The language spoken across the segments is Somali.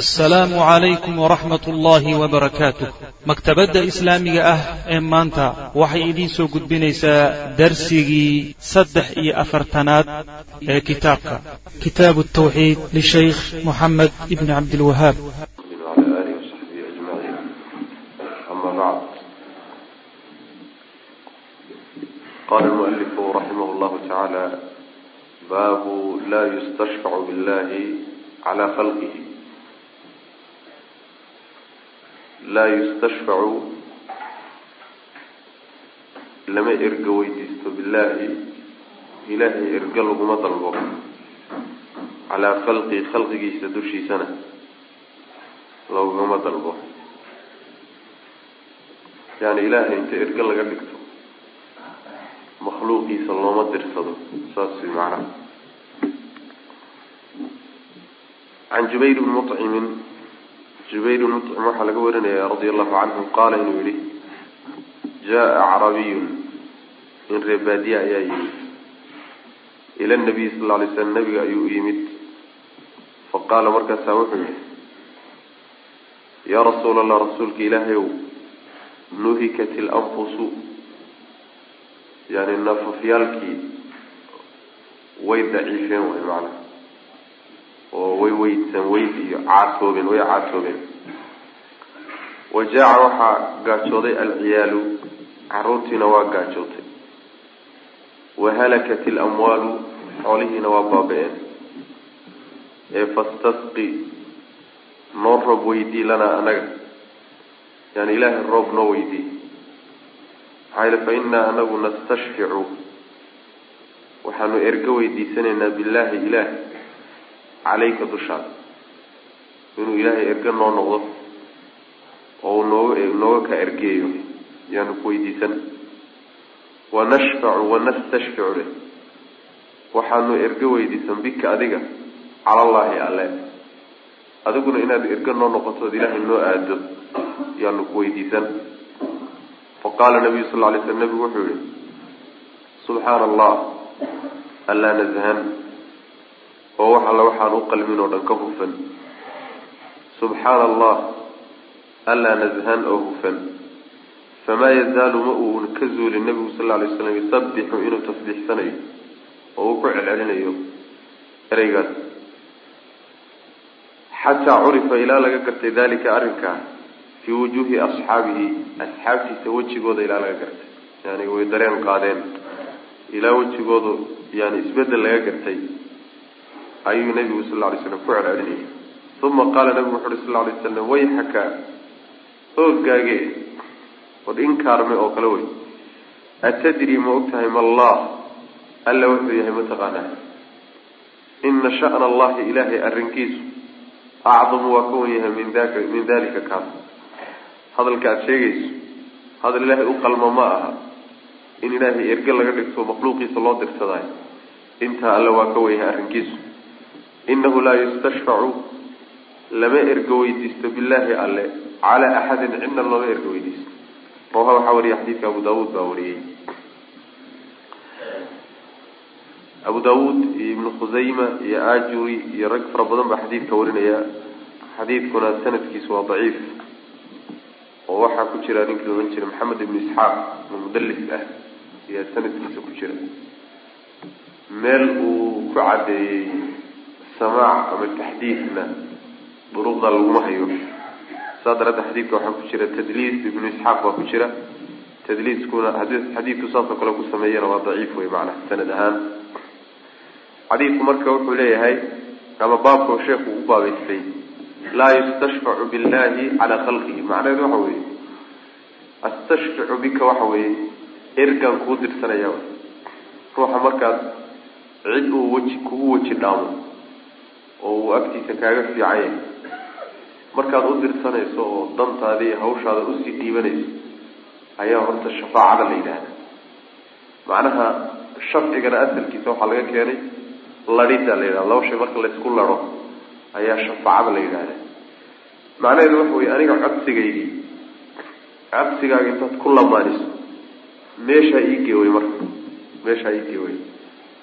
assalaamu calaykum waraxmat ullaahi wabarakaatuh maktabadda islaamiga ah ee maanta waxay idiinsoo gudbinaysaa darsigii saddex iyo afartanaad ee kitaabka. Kitaabu tawxiid lishaykh moxamed ibni cabdilwahaab qala almualifu raximah llahu tacaala baabu laa yustashfacu billahi cala khalqihi. laa yustashfacu lama erga weydiisto billaahi ilaahay erga laguma dalbo calaa falqi khalqigiisa dushiisana laguma dalbo yani ilaahay inta erga laga dhigto makhluuqiisa looma dirsado saas way macnaha can jubayr bni mucimin jubayr bni mucim waxaa laga warinaya radia allahu canhu qaala inuu yihi jaa acrabiyun. In reebaadiye ayaa yimid. Ila nabiyi sal lla alay slam nabiga ayuu u yimid. Faqaala markaasaa wuxuu yihi yaa rasuula allah rasuulka ilaahay ow nuhikat ilanfusu yani nafafyaalkii way daciifeen way macnaha weydsan weyd iyo caatoobeen way caatoobeen wajaaca waxaa gaajooday alciyaalu caruurtiina waa gaajootay. Wahalakat ilamwaalu xoolihiina waa baaba-een. Ee fastasqi noo roob weydii lanaa anaga. Yani ilaahay roob noo weydii. Maxaa yili fa innaa anagu nastashficu. Waxaanu ergo weydiisanaynaa billaahi ilaah calayka dushaada inuu ilaahay ergo noo noqdo oo nooga nooga ka ergeeyo yaanu ku weydiisan. Wanashfacu wanastashficu leh. Waxaanu ergo weydiisan bika adiga cala allaahi alle. Adiguna inaad ergo noo noqotood ilaahay noo aado yaanu ku weydiisan. Faqaala nabiyu sal lla alay slam nabigu wuxuu yihi subxaana allah allaa nashan oo wax alle waxaan u qalmin oo dhan ka hufan. Subxaana allah allaa nashan oo hufan. Famaa yazaalu ma uun ka zuulin nabigu sal lla alay slam yusabixu inuu tasbiixsanayo oo uu ku celcelinayo ereygaas. Xataa curifa ilaa laga gartay dalika arrinkaa fii wujuuhi asxaabihi asxaabtiisa wejigooda ilaa laga gartay. Yani way dareen qaadeen. Ilaa wejigoodu yani isbeddel laga gartay ayuu nabigu sal alay slam ku celcelinayay uma qaala nabigu wuxu uhi sal alay slam wayxaka ooggaage od inkaarme oo kale wey atadri ma og tahay ma allah alla wuxuu yahay mataqaanaa? Ina sha'na allahi ilaahay arrinkiisu acdamu waa ka wan yahay min daka min dalika kaas hadalka aada sheegayso hadal ilaahay u qalmo ma aha. In ilaahay erge laga dhigto makhluuqiisa loo dirsadaayo intaa alle waa ka wan yahay arrinkiisu inahu laa yustashfacu lama ergo weydiisto billaahi alle calaa axadin cidna looma ergo weydiisto rawaha waxaa wariyay xadiidka abu daawuud baa wariyey abu daawuud iyo ibnu khusayma iyo ajuri iyo rag fara badan baa xadiidka warinaya xadiidkuna sanadkiisu waa daciif oo waxaa ku jira ninkii loodhan jiray maxamed ibnu isxaaq oo mudalis ah ayaa sanadkiisa ku jira meel uu ku caddeeyey samaac ama taxdiidna duruqda laguma hayo. Saa daraadda xadiidka waxaa ku jira tadliis ibnu isxaaq baa ku jira. Tadliiskuna xadiidku saasoo kale ku sameeyana waa daciif wey macnaha sanad ahaan. Xadiidku marka wuxuu leeyahay ama baabka sheekhu u baabaystay laa yustashfacu billahi calaa khalqihi. Macnaheedu waxa weeye astashficu bika waxa weeye ergaan kuu dirsanaya ruuxa markaad cid uu weji kugu weji dhaamo oo uu agtiisa kaaga fiicanya markaad u dirsanayso oo dantaadii hawshaada u sii dhiibanayso ayaa horta shafaacada la yidhaahda macnaha shafcigana asalkiisa waxaa laga keenay ladhida la yidhahda laba shay marka laysku laro ayaa shafaacada la yidhahda macnaheedu waxa weye aniga codsigaydii codsigaaga intaad ku lamaaniso meeshaa ii geeway marka. Meeshaa ii geeway.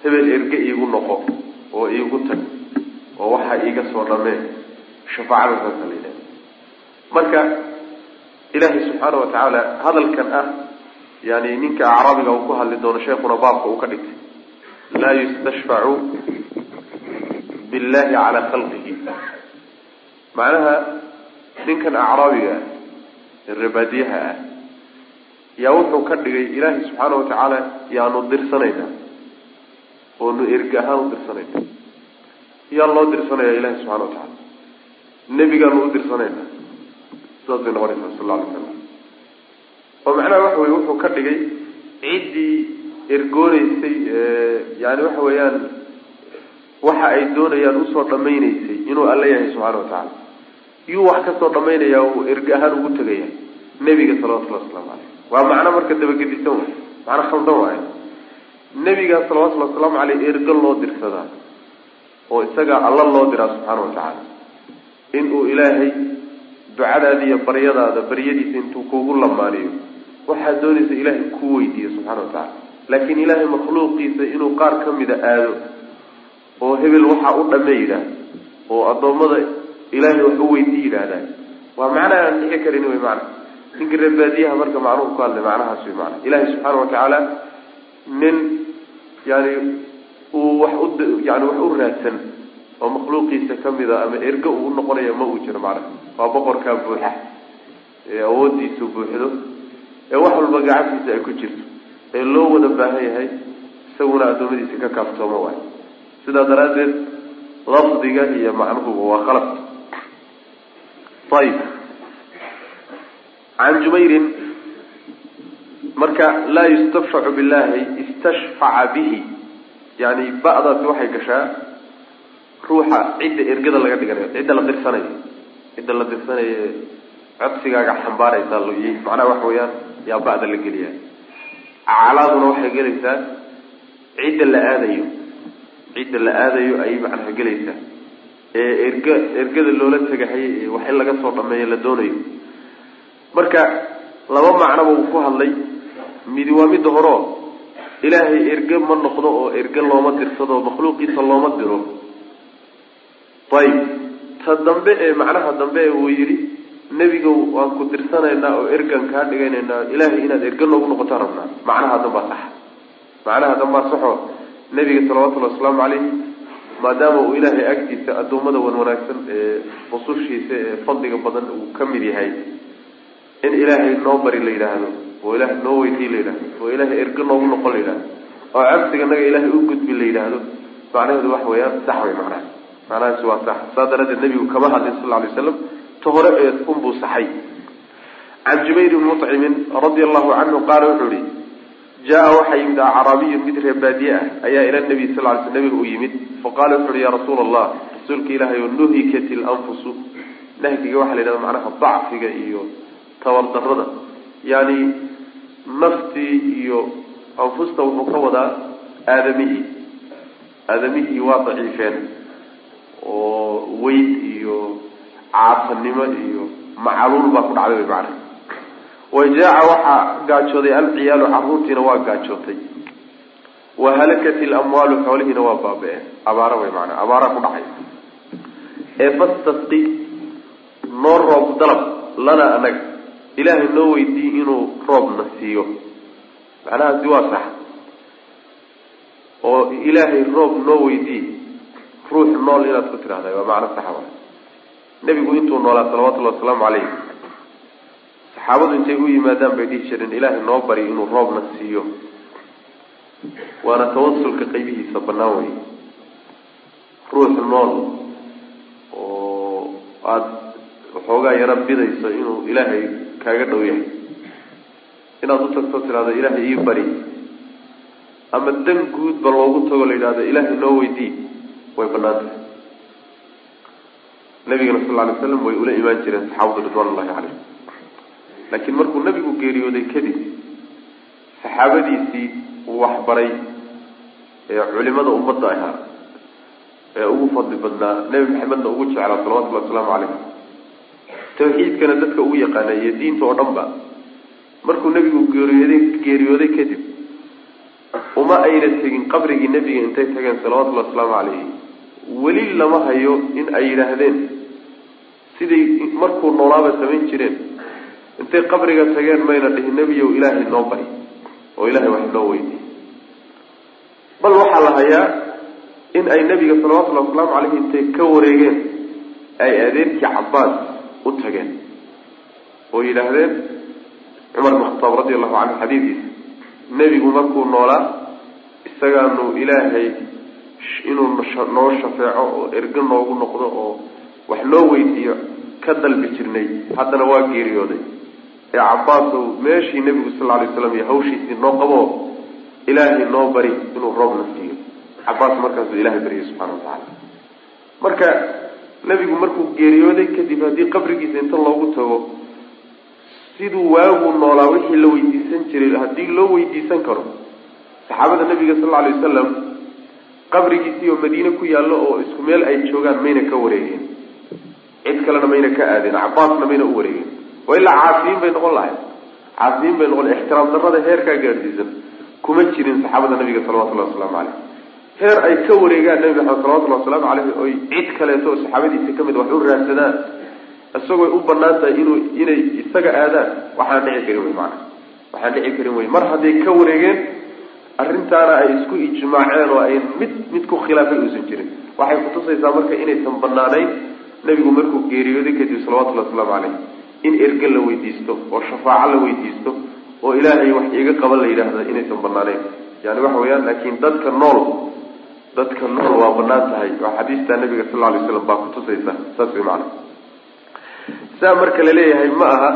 Hebel erge iigu noqo oo iigu tag oo waxaa iiga soo dhamee shafaacada saasa la yidhahda marka ilaahay subxaana wa tacaala hadalkan ah yani ninka acraabiga uu ku hadli doono sheekuna baabka uu ka dhigtay laa yustashfacu billahi calaa khalqihi. Macnaha ninkan acraabiga ah ee rebaadiyaha ah yaa wuxuu ka dhigay ilaahay subxaana wa tacaala yaanu dirsanayna oonu erge ahaan u dirsanayna yaa loo dirsanaya ilahi subxana wa tacaala. Nebigaanu u dirsanayna? Saas bay noqonaysaa sal la alay slam oo macnaha waxa weye wuxuu ka dhigay ciddii ergooneysay yani waxa weeyaan waxa ay doonayaan u soo dhamayneysay inuu alla yahay subxana wa tacaala. Yuu wax ka soo dhamaynaya uu erge ahaan ugu tegaya nebiga salawatullahi waslamu caleyh waa macno marka dabagedisan way macno khaldan waayo nebiga salawatullahi wasalaamu caleyh ergo loo dirsadaa oo isagaa alla loo diraa subxaana wa tacaala. Inuu ilaahay ducadaada iyo baryadaada baryadiisa intuu kuugu lamaaniyo waxaad doonaysa ilaahay kuu weydiiyo subxana wa tacaala. Laakiin ilaahay makhluuqiisa inuu qaar ka mida aado oo hebel waxaa u dhame yidhaah oo addoommada ilaahay wax u weydii yidhaahdaa waa macnaha aan dhici karin wey macna ninka reebaadiyaha marka macnuhu ku hadlay macnahaas wey macna ilaahay subxaana wa tacaala nin yani uu wax u yani wax u raadsan oo makhluuqiisa kamida ama ergo uu unoqonaya ma uu jiro macnaha. Waa boqorkaa buuxa. Ee awoodiisu buuxdo ee wax walba gacantiisa ay ku jirto. Ee loo wada baahan yahay isaguna addoommadiisa ka kaaftoomo waayo. Sidaa daraaddeed lafdiga iyo macnuhuba waa khalad. Ayib can jumayrin marka laa yustafshacu billahi istashfaca bihi yani ba'daasi waxay gashaa ruuxa cidda ergada laga dhiganayo cidda la dirsanayo cidda la dirsanayo codsigaaga xambaaraysa macnaha waxa weeyaan yaa ba'da la geliya aclaaduna waxay gelaysaa cidda la aadayo. Cidda la aadayo ayay macnaha gelaysaa. Ee erga ergada loola tagahay wax in laga soo dhameeyo la doonayo. Marka laba macnoba uu ku hadlay. Midi waa midda horeo ilaahay erge ma noqdo oo erge looma dirsado makhluuqiisa looma diro. Ayib ta dambe ee macnaha dambe ee uu yidhi nebiga waan ku dirsanaynaa oo ergan kaa dhiganaynaa ilaahay inaad erge noogu noqotaan rabnaa. Macnaha dambaa sax. Macnaha dambaa saxo. Nebiga salawatullhi wasalaamu calayhi maadaama uu ilaahay agtiisa addoommada wan wanaagsan ee rusushiisa ee fadliga badan uu ka mid yahay in ilaahay noo bari la yidhaahdo oo ilaahay noo weydii la yidhahdo oo ilaahay erge noogu noqon la yidhahdo oo cabsiga naga ilaahay u gudbi la yidhaahdo macnaheedu waxa weeyaan sax wey macnaha. Macnahaasi waa sax. Saa daraaddeed nebigu kama hadlin sal alay waslam ta hore ee unbuu saxay. Can jubayr bni mucimin radia allahu canhu qaala wuxuu yihi jaa waxaa yimid acraabiyun mid reer baadiye ah ayaa ila nabiy sal ly sl nabiga u yimid. Faqala wuxu uhi ya rasuula allah rasuulka ilaahay o nuhikat ilanfusu nahyiga waxaa la yidhahda macnaha dacfiga iyo tabardarada yani naftii iyo anfusta wuxuu ka wadaa aadamihii. Aadamihii waa daciifeen oo weyd iyo caasanimo iyo macaluul baa ku dhacday macana wajaaca waxaa gaajooday alciyaalu caruurtiina waa gaajootay wahalakat ilamwaalu xoolihiina waa baaba-een. Abaara way maanaa abaara ku dhacay. Ee fastasqi noo roob dalab lana anaga ilaahay noo weydiiy inuu roobna siiyo. Macnahaasi waa sax. Oo ilaahay roob noo weydiiy ruux nool inaad ku tidhahda waa macno saxa wa nebigu intuu noolaa salawatullahi wasalaamu calayh saxaabadu intay u yimaadaan bay dhihi jireen ilaahay noo bari inuu roobna siiyo. Waana tawasulka qaybihiisa bannaan wey ruux nool oo aada waxoogaa yaro bidayso inuu ilaahay kaaga dhow yahay inaad u tagto tidhahdo ilaahay ii bari. Ama dan guudba loogu tago la yidhahdo ilaahay noo weydii. Way bannaan tahay. Nabigana sal lla alay slam way ula imaan jireen saxaabadu ridwan ullahi caleyh laakiin markuu nabigu geeriyooday kadib saxaabadiisii uu waxbaray ee culimada ummadda ahaa. Ee ugu fadli badnaa nebi maxamedna ugu jeclaa salawatullahi wasalaamu calayh tawxiidkana dadka ugu yaqaana iyo diinta oo dhan ba markuu nebigu geeriyooday geeriyooday kadib uma ayna tegin qabrigii nebiga intay tageen salawatullahi wasalaamu calayhi. Weli lama hayo in ay yidhaahdeen. Siday markuu noolaaba samayn jireen intay qabriga tageen mayna dhihin nebiyow ilaahay noo bari oo ilaahay wax noo weydiiy bal waxaa la hayaa in ay nebiga salawatullahi wasalaamu caleyhi intay ka wareegeen ay adeerkii cabaas u tageen oo yidhaahdeen cumar bin khataab radi allahu canhu xadiidkiisa nebigu markuu noolaa isagaanu ilaahay inuu noo shafeeco oo ergo noogu noqdo oo wax noo weydiiyo ka dalbi jirnay. Haddana waa geeriyooday. Ee cabaasow meeshii nebigu sal lla alay slam iyo hawshiisii noo qabo ilaahay noo bari inuu roobna siiyo cabaas markaasuu ilahay baryay subxana watacaala marka nebigu markuu geeriyooday kadib haddii qabrigiisa inta loogu tago siduu waaguu noolaa wixii la weydiisan jiray haddii loo weydiisan karo saxaabada nabiga sal lla alay wasalam qabrigiisii oo madiine ku yaallo oo isku meel ay joogaan mayna ka wareegeen cid kalena mayna ka aadeen cabaasna mayna u wareegeen wa ilaa caasiyiin bay noqon lahayd. Caasiyiin bay noqon ixtiraam darrada heerkaa gaadhsiisan kuma jirin saxaabada nabiga salawatullahi wasalaamu caleyh heer ay ka wareegaan nabi maxamed salawatullahi wasalaamu caleyhi oy cid kaleeto oo saxaabadiisa ka mid wax u raadsadaan isagooy u bannaan tahay inuu inay isaga aadaan waxaan dhici karin wey maana waxaan dhici karin wey mar hadday ka wareegeen arrintaana ay isku ijmaaceen oo ay mid mid ku khilaafay uusan jirin. Waxay kutusaysaa marka inaysan banaanayn nebigu markuu geeriyooday kadib salawatullahi wasalaamu caleyh in erge la weydiisto oo shafaaco la weydiisto oo ilaahay wax iga qaban la yidhaahda inaysan banaanayn yani waxa weeyaan laakiin dadka nool dadka nool waa bannaan tahay oo xadiistaa nabiga sal alay slam baa kutusaysa saas way macana saa marka la leeyahay ma aha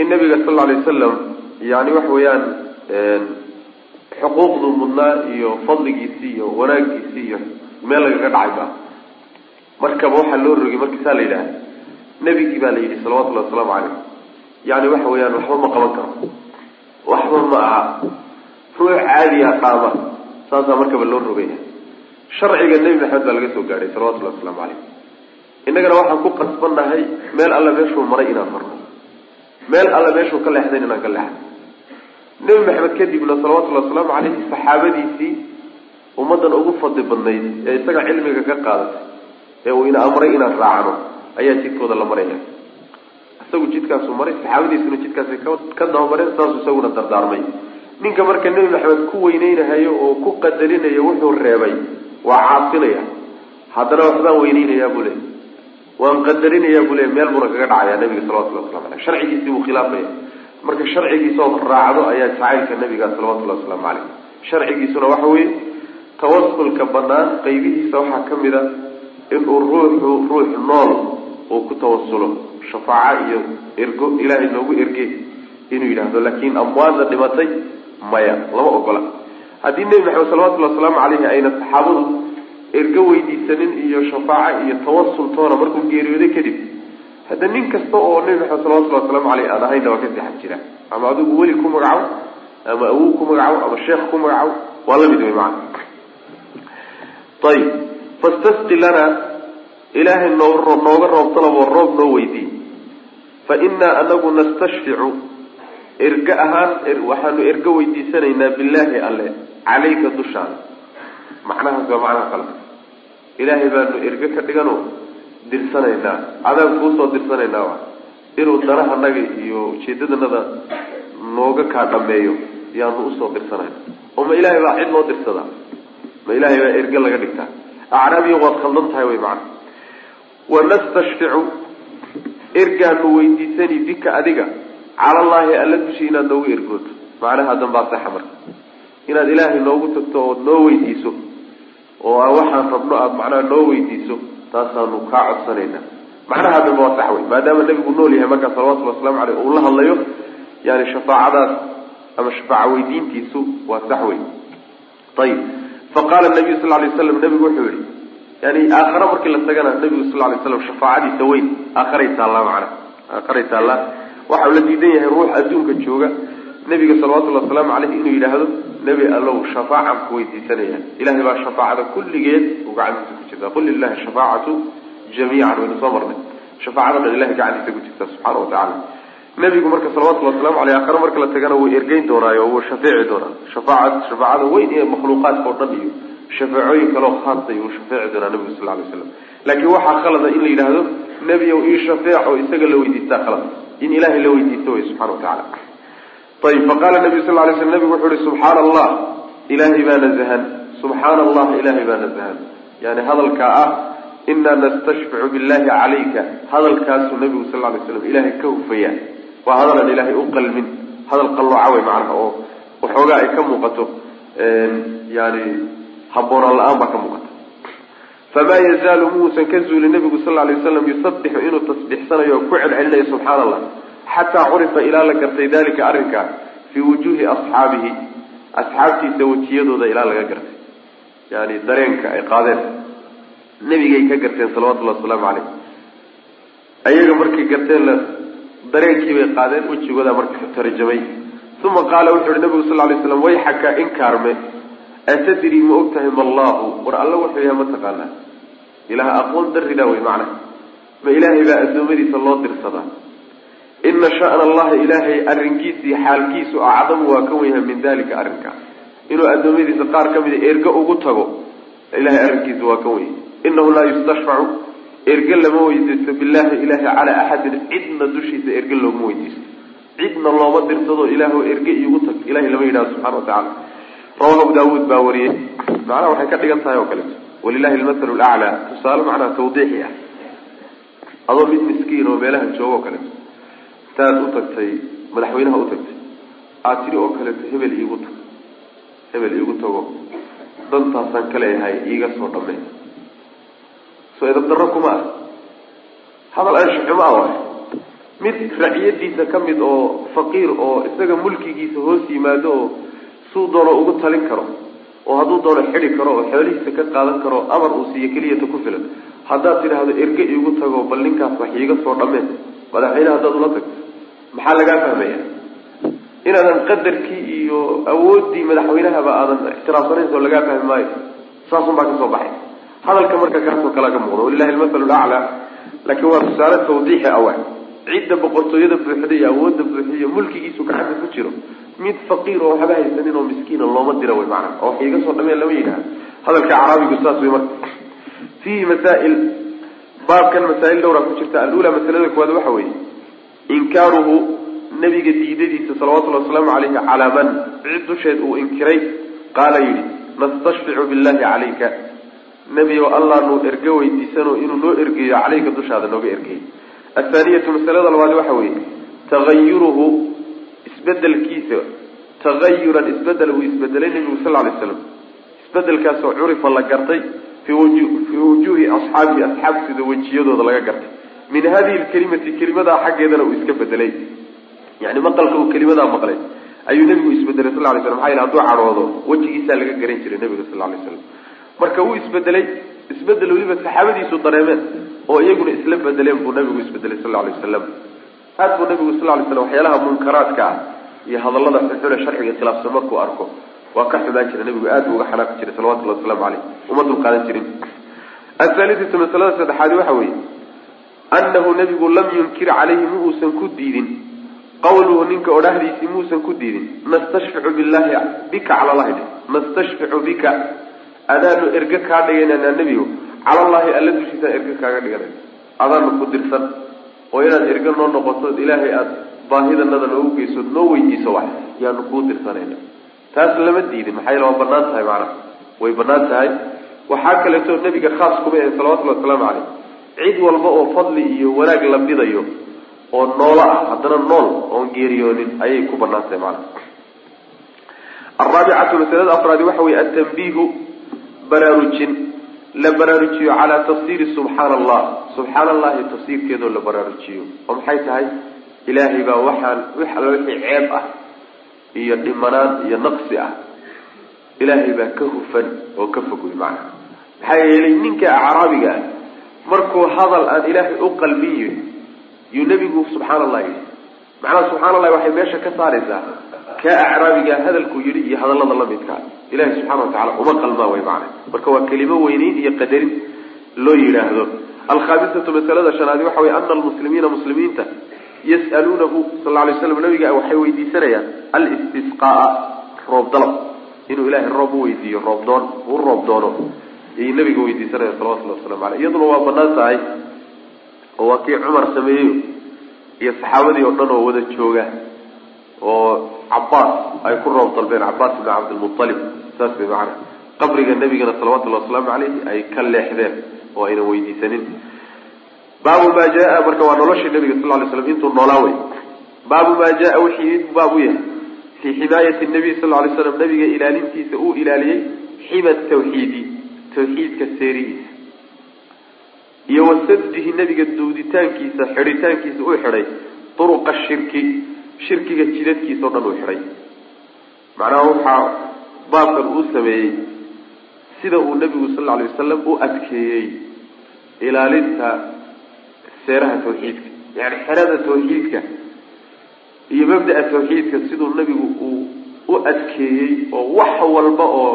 in nabiga sal lla alay wasalam yani waxa weeyaan xuquuqdu mudnaa iyo fadligiisii iyo wanaagiisii iyo meel lagaga dhacay maaha markaba waxaa loo rogay marka saa la yidhaha nebigii baa la yidhi salawatullahi wasalaamu caleyh yani waxa weeyaan waxba ma qaban karo. Waxba ma aha. Ruux caadiya qaama saasaa markaba loo rogaya sharciga nebi maxamed baa laga soo gaadhay salawatullahi wasalaamu caleyh innagana waxaan ku qasbannahay meel alle meeshuu maray inaan marno. Meel alle meeshuu ka leexdayn inaan ka leexdo. Nebi maxamed kadibna salawatullahi wasalaamu caleyhi saxaabadiisii ummaddan ugu fadli badnayd ee isaga cilmiga ka qaadatay ee uu ina amray inaan raacno ayaa jidkooda la maraya. Isagu jidkaasuu maray saxaabadiisuna jidkaasay ka dabamareen saasuu isaguna dardaarmay. Ninka marka nebi maxamed ku weyneynahayo oo ku qadarinayo wuxuu reebay waa caasinaya haddana waxbaan weyneynayaa buu le waan qadarinayaa buu le meel buuna kaga dhacaya nabiga salawatullahi waslamu aleyh sharcigiisii buu khilaafaya. Marka sharcigiisaoo raacdo ayaa jacaylka nabiga salawatullahi wasalaamu caleyh sharcigiisuna waxa weeye tawasulka banaan qaybihiisa waxaa ka mid a inuu ruuxu ruux nool uu ku tawasulo shafaaco iyo ergo ilaahay noogu erge inuu yidhaahdo. Laakiin amwaadda dhimatay maya lama ogola haddii nebi maxamed salawatullahi wasalaamu caleyhi ayna saxaabadu ergo weydiisanin iyo shafaaco iyo tawasul toona markuu geeriyooday kadib hadda nin kasta oo nebi maxamed salawatullahi wasalaamu caleyh aan ahayna waa ka seexan jira. Ama adigu weli ku magacow ama awow ku magacow ama sheekh ku magacow waa la mid wey macana ayib fastasqi lana ilaahay noo nooga roobtalaboo roob noo weydiiy fa innaa anagu nastashficu erge ahaan waxaanu ergo weydiisanaynaa billaahi alle calayka dushaada macnahaas waa macnaha qalka ilaahay baanu erge ka dhigano dirsanaynaa. Adaan kuusoo dirsanaynaa wa inuu danahanaga iyo ujeedadanada nooga kaa dhameeyo yaanu u soo dirsanayna oo ma ilaahay baa cid loo dirsadaa? Ma ilaahay baa erge laga dhigtaa? Acraabiya waad khaldan tahay wey macana wanastashficu ergaanu weydiisani bika adiga calallaahi alla dushi inaad noogu ergooto macnaha dambaa saxa marka. Inaad ilaahay noogu tagto ood noo weydiiso oo aan waxaan rabno aada macnaha noo weydiiso taasaanu kaa codsanaynaa. Macnaha dambe waa sax wey maadaama nebigu nool yahay markaa salawatullhi waslamu caleyh uu la hadlayo yani shafaacadaas ama shafaaca weydiintiisu waa sax wey ayib faqaala nabiyu sal lay slam nebigu wuxuu yihi yani aakhare markii la tagana nebigu sal lay slam shafaacadiisa weyn aakharay taallaa macana aakharay taallaa waxau la diidan yahay ruux adduunka jooga. Nebiga salawatullahi wasalaamu caleyh inuu yidhaahdo nebi allow shafaacan ku weydiisanaya. Ilahay baa shafaacada kulligeed uu gacantiisa ku jirta qul lilahi shafaacatu jamiican waynu soo marnay. Shafaacada dhan ilahay gacantiisa ku jirta subxaana watacaala nebigu marka salawatullahi wasalamu aleyh aakhare marka la tagana wuu ergeyn doonaayo wuu shafeeci doonaa. Shafaaca shafaacada weyn ee makhluuqaadka oo dhan iyo shafeecooyin kaleo khaasay uu shafeeci doonaa nabigu sal lay slam laakiin waxaa khalada in la yidhaahdo nebiyow ii shafeec oo isaga la weydiistaa khalad in ilaahay la weydiisto wey subxana wa tacala ayib faqaala nabiyu sal lay slam nabigu wuxuu ihi subxaana allah ilaahay baa nazahan subxaana allah ilaahay baa nazahan yani hadalkaa ah inaa nastashficu billahi calayka. Hadalkaasuu nabigu sal lay slam ilaahay ka hufaya. Waa hadalan ilaahay u qalmin. Hadal qallooca wey macnaha oo waxoogaa ay ka muuqato yani habboonaan la'aan baa ka muuqata famaa yazaalu muusan ka zuuli nabigu sal lay waslam yusabixu inuu tasbixsanayo oo ku celcelinayo subxaana allah xataa curifa ilaa la gartay dalika arrinkaa fii wujuuhi asxaabihi asxaabtiisa wejiyadooda ilaa laga gartay yani dareenka ay qaadeen nebigay ka garteen salawatullahi wasalaamu caleyh ayaga markay garteen la dareenkiibay qaadeen wejigooda marka tarjamay uma qaala wuxu uhi nabigu sal lay slam wayxaka inkaarme atadri ma og tahay ma allahu war alla wuxuu yahay ma taqaanaa? Ilaah aqoon daridaa wey macnaha ma ilaahay baa addoommadiisa loo dirsadaa. Ina sha'na allaha ilaahay arrinkiisa iyo xaalkiisu acdamu waa ka wenyahay min dalika arrinkaa inuu addoommadiisa qaar ka mida ergo ugu tago ilahay arrinkiisa waa ka wenyahay inahu laa yustashfacu erge lama weydiisto billahi ilahi calaa axadin cidna dushiisa erge looguma weydiisto cidna looma dirsado ilaah erge iigu tag. Ilahay lama yidhahdo subxana wa tacala rawahu abu daawuud baa wariyey. Macnaha waxay ka dhigan tahay oo kaleeto walilahi almathalu laclaa tusaale macnaha tawdiixi ah. Adoo mid miskiin oo meelaha jooga oo kaleeto intaad u tagtay madaxweynaha u tagtay. Aad tidhi oo kaleeto hebel iigu tag. Hebel iigu tago. Dantaasaan ka leeyahay iiga soo dhammey soo edab darro kuma ah. Hadal anshaxuma ah waay mid raciyadiisa ka mid oo faqiir oo isaga mulkigiisa hoos yimaado oo suu doono ugu talin karo oo hadduu doono xidi karo oo xoolihiisa ka qaadan karo amar uu siiyo keliyata ku filan haddaad tidhaahdo erge iigu tago bal ninkaas wax iiga soo dhammeen madaxweyne haddaad ula tagto. Maxaa lagaa fahmaya? Inaadan qadarkii iyo awooddii madaxweynahaba aadan ixtiraamsanayn soo lagaa fahmi maayo saasun baa ka soo baxay. Hadalka marka kaasoo kalea ka muuqda walilahi almathalu laclaa laakiin waa tusaale tawdiixi awa cidda boqortooyada buuxda iyo awoodda buuxda iyo mulkigiisu gacanta ku jiro. Mid faqiir oo waxba haysanin oo miskiina looma dira wey macana oo wax iiga soo dhameen lama yidhaha. Hadalka caraabigu saas wey marka fiihi masaa'il baabkan masaa'il dhowraa ku jirta alula masalada koowaad waxa weeye. Inkaaruhu nabiga diidadiisa salawatullahi wasalaamu caleyhi calaa man? Cid dusheed uu inkiray qaala yidhi nastashficu billahi calayka. Nebi o allah nuu erge weydiisano inuu noo ergeeyo caleyka dushaada nooga ergeeyo athaaniyatu masalada labaad waxa weeye tagayuruhu isbedelkiisa tagayuran isbeddel uu isbedelay nebigu sal lay slam isbedelkaasoo curifa la gartay fii wujuuhi asxaabihi asxaabtida wejiyadooda laga gartay min hadihi lkelimati kelimadaa xaggeedana uu iska bedelay yani maqalka uu kelimadaa maqlay ayuu nebigu isbedelay sal lay slam maxaa yele haduu cadhoodo wejigiisaa laga garan jiray nebiga sal lay slam marka wuu isbedelay isbeddel weliba saxaabadiisu dareemeen oo iyaguna isla bedeleen buu nabigu isbedelay sal lay wasalam aad buu nabigu sal lay slam waxyaalaha munkaraadka ah iyo hadallada xunxune sharciga khilaafsan markuu arko. Waa ka xumaan jira nabigu aad buu uga xanaaqi jiray salawatullahi wasalaamu caleyh uma dulqaadan jirin. Athaalithatu masalada saddexaadi waxa weeye. Annahu nabigu lam yunkir calayhi ma uusan ku diidin. Qawluhu ninka odhahdiisii muusan ku diidin. Nastashficu billahi bika cala llahi nastashficu bika. Adaanu erge kaa dhigananaa nebigo calallaahi alla dushiisaan erge kaaga dhiganay adaanu ku dirsan. Oo inaad erge noo noqotood ilaahay aada baahidanada noogu geysood noo weydiiso wax. Yaanu kuu dirsanayna. Taas lama diidin. Maxaa yele waa bannaan tahay macnaha way bannaan tahay. Waxaa kaleeto nebiga khaas kuma ahe salawatullahi wasalaamu caleyh cid walba oo fadli iyo wanaag la bidayo oo noolo ah haddana nool oon geeriyoonin ayay ku bannaan tahay macnaha araabicatu masalada afraadi waxa weye atanbiihu baraarujin la baraarujiyo calaa tafsiiri subxaana allah subxaana allahi tafsiirkeedoo la baraarujiyo oo maxay tahay? Ilaahay baa waxaan wix alla wixii ceeb ah iyo dhimanaan iyo naqsi ah. Ilaahay baa ka hufan oo ka fog wey macnaha maxaa yeelay ninka acraabiga ah markuu hadal aan ilaahay u qalbin yihi yuu nebigu subxaana allah yidhi. Macnaha subxana allahi waxay meesha ka saaraysaa ka acraabiga hadalkuu yidhi iyo hadallada lamidkaa ilahi subxana watacala uma qalmaan way macna marka waa kelimo weyneyn iyo qadarin loo yidhaahdo alkhaamisatu masalada shanaadi waxa wey ana almuslimiina muslimiinta yas'aluunahu sal alay slam nabiga waxay weydiisanayaan alistisqaaa roob dalab. Inuu ilaahay roob u weydiiyo roob u roob doono. Ayay nabiga weydiisanaya salawatullahi waslamu caleyh iyaduna waa bannaan tahay oo waa kii cumar sameeyeyo iyo saxaabadii oo dhan oo wada jooga oo cabaas ay ku roob dalbeen cabaas ibn cabdilmualib saas bay macana qabriga nabigana salawatullahi wasalaamu caleyhi ay ka leexdeen oo ayna weydiisanin. Baabu maa jaa marka waa noloshii nabiga sal lay slam intuu noolaa wey baabu maa jaa wixii baab u yahay. Fii ximaayati nabiy sal lay slam nabiga ilaalintiisa uu ilaaliyey xima tawxiidi tawxiidka seerihiisa iyo wasadihi nabiga duuditaankiisa xidhitaankiisa uu xidhay duruqa shirki shirkiga jidadkiisa o dhan uu xidhay macnaha waxaa baabkan uu sameeyey sida uu nabigu sal lla alay wasalam u adkeeyey ilaalinta seeraha tawxiidka yani xerada tawxiidka iyo mabda'a tawxiidka siduu nabigu uu u adkeeyey oo wax walba oo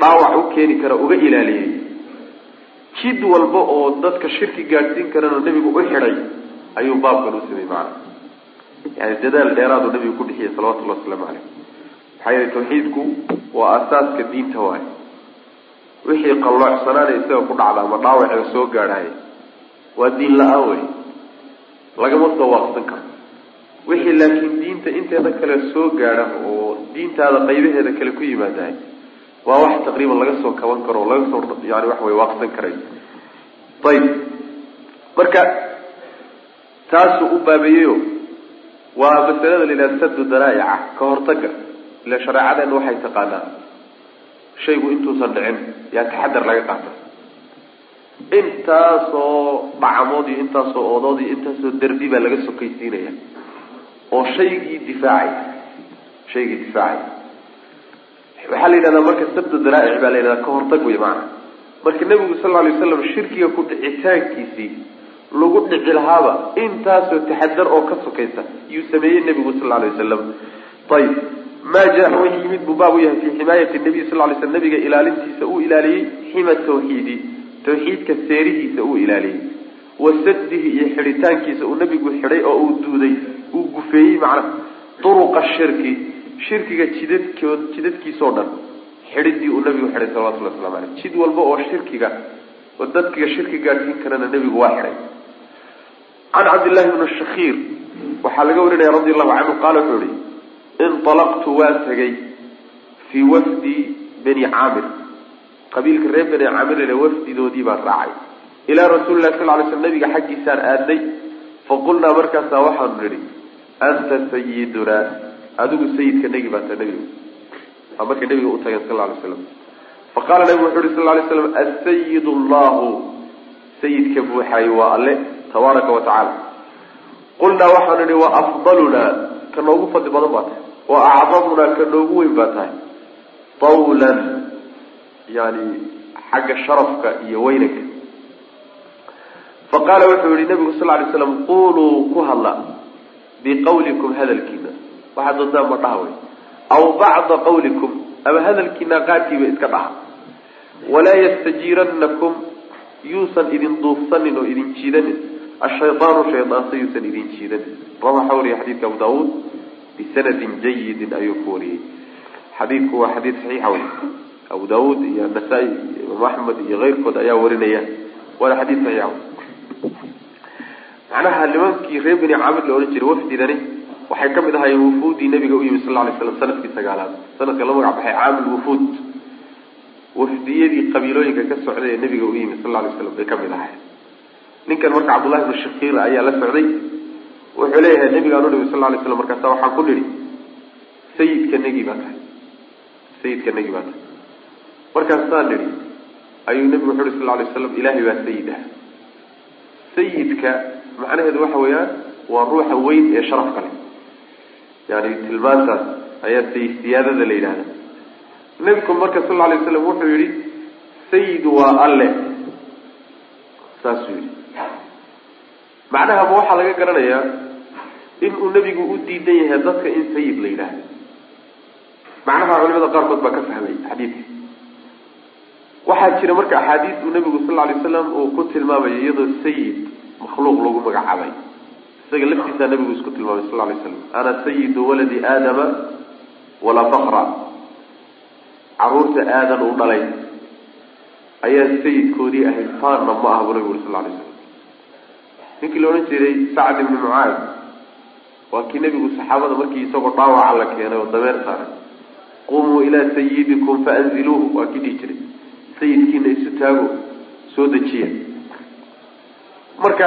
dhaawac u keeni kara uga ilaaliyey. Jid walba oo dadka shirki gaadhsiin karana nebigu u xidhay ayuu baabkan u sameeyey macana yani dadaal dheeraadu nabigu ku dhixiyay salawatullahi wasalaamu caleyh maxaa yeelay tawxiidku waa asaaska diinta waaye. Wixii qalloocsanaana isaga ku dhacda ama dhaawaceeda soo gaadhaya waa diin la'aan wey lagama soo waaqsan karo. Wixii laakiin diinta inteeda kale soo gaadha oo diintaada qaybaheeda kale ku yimaadahay waa wax taqriiban laga soo kaban karo o laga soo yani waxa wey waaqsan karay ayib marka taasuu u baabeeyeyo waa masalada la yidhaha sadu daraa'ica ka hortaga ila shareecadeena waxay taqaanaa. Shaygu intuusan dhicin yaa taxadar laga qaata intaasoo dhacamood iyo intaasoo oodood iyo intaasoo derbi baa laga sokaysiinaya. Oo shaygii difaacay. Shaygii difaacay. Waxaa la yidhahdaa marka sabdu daraa'ic baa la yidhahdaa ka hortag wey maana. Marka nebigu sal lla alay waslam shirkiga ku dhicitaankiisii lagu dhici lahaaba intaasoo taxadar oo ka sokaysa yuu sameeyey nebigu sal alay wasalam ayib maa jaa wixii yimid buu baab yahay fii ximaayati nabiy sal ly sl nabiga ilaalintiisa uu ilaaliyey xima tawxiidi tawxiidka seerihiisa uu ilaaliyey. Wa sadihi iyo xidhitaankiisa uu nabigu xidhay oo uu duuday. Uu gufeeyey macnaha duruqa shirki. Shirkiga jidadkood jidadkiisao dhan. Xidhidii uu nabigu xidhay salawatullah waslamu aleyh jid walba oo shirkiga oo dadkiga shirki gaadhsiin karana nebigu waa xidhay can cabdillahi bni shakiir waxaa laga warinaya radi allahu canhu qaala wuxuu yihi inalaqtu waan tegay fii wafdi bani caamir. Qabiilka reer bani caamir ile wafdidoodii baan raacay. Ilaa rasuuli lahi sal lay sl nabiga xaggiisaan aadnay faqulnaa markaasaa waxaanu nidhi anta sayidunaa adigu sayidka negi baa ta nebigu. Waa markay nabiga u sal lay slam faqala nabigu wuxu uhi sal lay slam asayid llahu sayidka buuxaay waa alle tabaaraka wa tacaala. Qulnaa waxaanu nihi wa afdalunaa ka noogu fadli badan baa tahay. Wa acdamunaa ka noogu weyn baa tahay. Tawlan yani xagga sharafka iyo weynanka. Faqaala wuxuu yihi nabigu sal lay slam quluu ku hadla biqawlikum hadalkiina. Waxaad doontaan ma dhaha wey. Aw bacda qawlikum ama hadalkiina qaarkiiba iska dhaha walaa yastajiiranakum yuusan idin duufsanin oo idin jiidanin ashaydaanu shaydaanse yuusan idin jiidanin rawa waxa wariya xadiidka abu daawuud bisanadin jayidin ayuu ku wariyey xadiidku waa xadiid saxiixa wey abu daawuud iyo nasaa-i iyo imaam axmed iyo keyrkood ayaa warinaya waana xadiid saxiixa wey macnaha nimankii reer beni caamir la odhan jiray wafdidani waxay ka mid ahaayeen wufuudii nabiga u yimid sal lay slam sannadkii sagaalaad sanadka la magac baxay caamil wufuud wafdiyadii qabiilooyinka ka socday ee nabiga u yimid sal lay slam bay ka mid ahayen ninkan marka cabdullahi bnu shakiir ayaa la socday wuxuu leeyahay nabigaan u nimid sal lay slam markaasa waxaan ku nidhi sayidka negi baa tahay sayidka negi baa tahay. Markaasaan nidhi ayuu nabigu wuxu uhi sal lay waslam ilaahay baa sayid ah sayidka macnaheedu waxa weeyaan waa ruuxa weyn ee sharafka leh. Yani tilmaantaas ayaa sayid siyaadada la yidhahda nebiku marka sal lay slam wuxuu yihi sayid waa alle. Saasuu yihi macnaha ma waxaa laga garanayaa inuu nebigu u diidan yahay dadka in sayid la yidhaahdo. Macnaha culimada qaarkood baa ka fahmay xadiidka. Waxaa jira marka axaadiis uu nebigu sal lla lay slam uu ku tilmaamayo iyadoo sayid makhluuq lagu magacaabay. Isaga laftiisaa nabigu isku tilmaamay sal lay slam ana sayidu waladi aadama walaa fakra carruurta aadan u dhalay. Ayaa sayidkoodii ahayd faanna ma aha buu nabigu uri sal alay slam ninkii la odhan jiray sacd ibni mucaad waa kii nebigu saxaabada markii isagoo dhaawaca la keenay oo dameer saaray qumuu ilaa sayidikum faanziluuhu. Waa kii dhihi jiray. Sayidkiina isu taago soo dejiya. Marka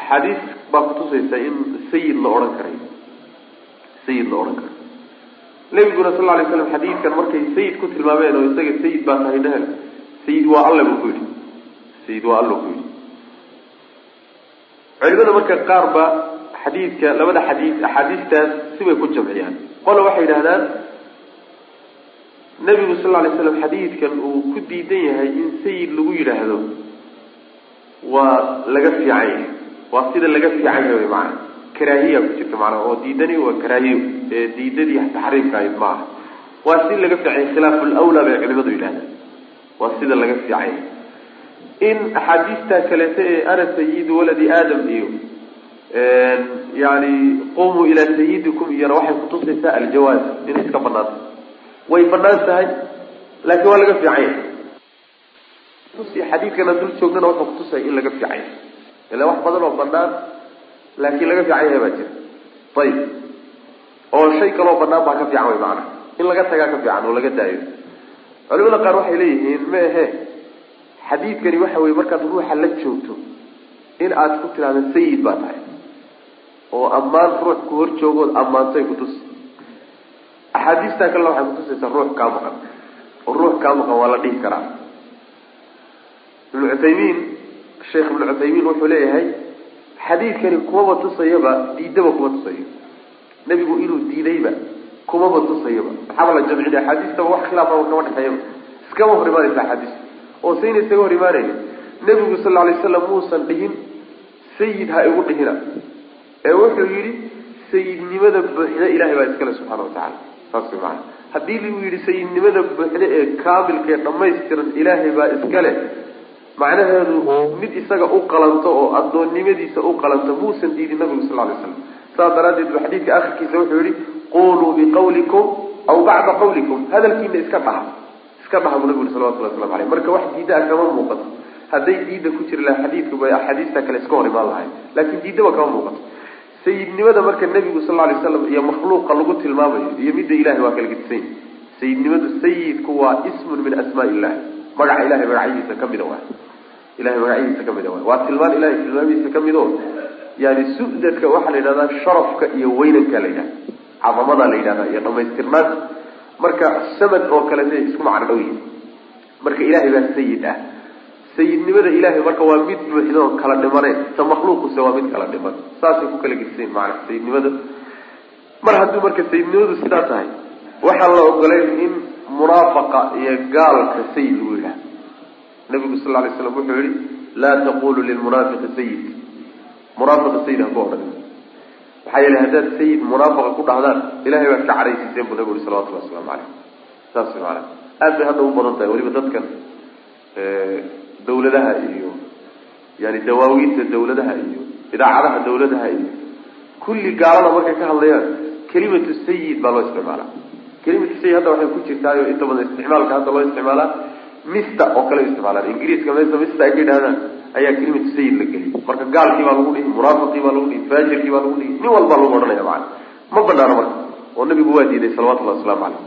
axaadiis baa kutusaysa in sayid la odhan karay. Sayid la odhan karay. Nabiguna sal lay slam xadiidkan markay sayid ku tilmaameen oo isaga sayid baa tahay dhahel sayid waa alle buu ku yidhi. Sayid waa alle ku yidhi culimada marka qaar ba xadiidka labada xadiid axaadiistaas sibay ku jamciyaan. Qola waxay yidhahdaan nebigu sal lla lay slam xadiidkan uu ku diidan yahay in sayid lagu yidhaahdo waa laga fiican yahay waa sida laga fiican yahay wy maana karaahiya ku jirta macnaha oo diidani waa karaahiyo ee diidadii taxriimka ahayd ma waa si laga fiican yahay khilaafu lawlaa bay culimadu yidhahdaan waa sida laga fiican yahay in axaadiistaa kaleeto ee ana sayidu waladi aadam iyo yani qumuu ilaa sayidikum iyona waxay kutusaysaa aljawaaz. Inay iska banaanta way bannaan tahay laakiin waa laga fiican yahay xadiidkana dul joognana wuxuu kutusaya in laga fiican yahay ila wax badan oo banaan laakiin laga fiican yahay baa jira. Ayib oo shay kaloo banaan baa ka fiican way macana in laga tagaa ka fiican oo laga daayo. Culimada qaar waxay leeyihiin ma ahe xadiidkani waxa weye markaad ruuxa la joogto in aad ku tidhahdo sayid baa tahay. oo ammaan ruux ku hor joogood ammaantay kutus axaadiistaa kalena waxay kutusaysaa ruux kaa maqan. oo ruux kaa maqan waa la dhihi karaa. Ibnu cuthaymiin sheekh ibnu cuthaymiin wuxuu leeyahay xadiidkani kumaba tusayaba diidaba kuma tusayo. Nebigu inuu diidayba kumaba tusayaba. Maxaaba la jamcina axaadiistaba wax khilaafaba kama dhexeeyaba iskama hor imaanaysa axaadiista oo sayna isaga hor imaanaya nebigu sal alay slam muusan dhihin sayid ha igu dhihina. Ee wuxuu yidhi sayidnimada buuxda ilahay baa iskale subxaana watacala saas way haddii lagu yidhi sayidnimada buuxda ee kaamilka ee dhamaystiran ilaahay baa iskale macnaheedu mid isaga u qalanto oo addoonnimadiisa u qalanto muusan diidin nabigu sal lay slam saas daraaddeed bu xadiidka akhirkiisa wuxuu yihi quluu biqawlikum aw bacda qawlikum. Hadalkiina iska dhaha iska dhaha buu nabigu yhi salawatullah waslamu aleyh marka wax diidaa kama muuqato. Hadday diida ku jiri laha xadiidku bay axaadiista kale iska hor imaan lahay laakiin diidaba kama muuqato. Sayidnimada marka nebigu sal lay slam iyo makhluuqa lagu tilmaamayo iyo midda ilahay waa kala gedisan sayidnimadu sayidku waa ismun min asmaa illah magaca ilahay magacyadiisa kamida waay ilahay magacyadiisa kamida waay waa. Tilmaan ilahay tilmaamihiisa ka mid o yani su-dadka waxaa la yidhahdaa sharafka iyo weynanka la yidhahda cadamadaa la yidhahda iyo dhamaystirnaanta marka samad oo kalete isku macno dhow yihiin marka ilahay baa sayid ah. Sayidnimada ilahay marka waa mid buuxda oo kala dhimaneen ta makhluuquse waa mid kala dhiman. Saasay ku kala gedisayn maana sayidnimada mar hadduu marka sayidnimadu sidaa tahay waxaan la ogolayn in munaafaqa iyo gaalka sayid lagu yidhaha nabigu sal lay slam wuxuu yihi laa taqulu lilmunaafiqi sayid munaafiqa sayid ha ku odhan maxaa yeelay haddaad sayid munaafaqa ku dhahdaan ilahay baad ka cadhaysiiseen buu nabigu yihi salawatullah waslamu caleyh saas maana aad bay hadda u badan tahay weliba dadkan dawladaha iyo yani dawaawiinta dawladaha iyo idaacadaha dawladaha iyo kulli gaalada markay ka hadlayaan kelimatu sayid baa loo isticmaalaa. Kelimatu sayid hadda waxay ku jirtaayo inta badan isticmaalka hadda loo isticmaalaa mista oo kale isticmaalaan ingiriiska mesa mista ay ka ayaa kelimatu sayid la geliyay. Marka gaalkii baa lagu dhihi munaafiqii baa lagu dhihi faajirkii baa lagu dhihi nin walbaa lagu odhanaya macana ma banaano marka oo nabigu waa diiday salawatullahi waslamu caleyh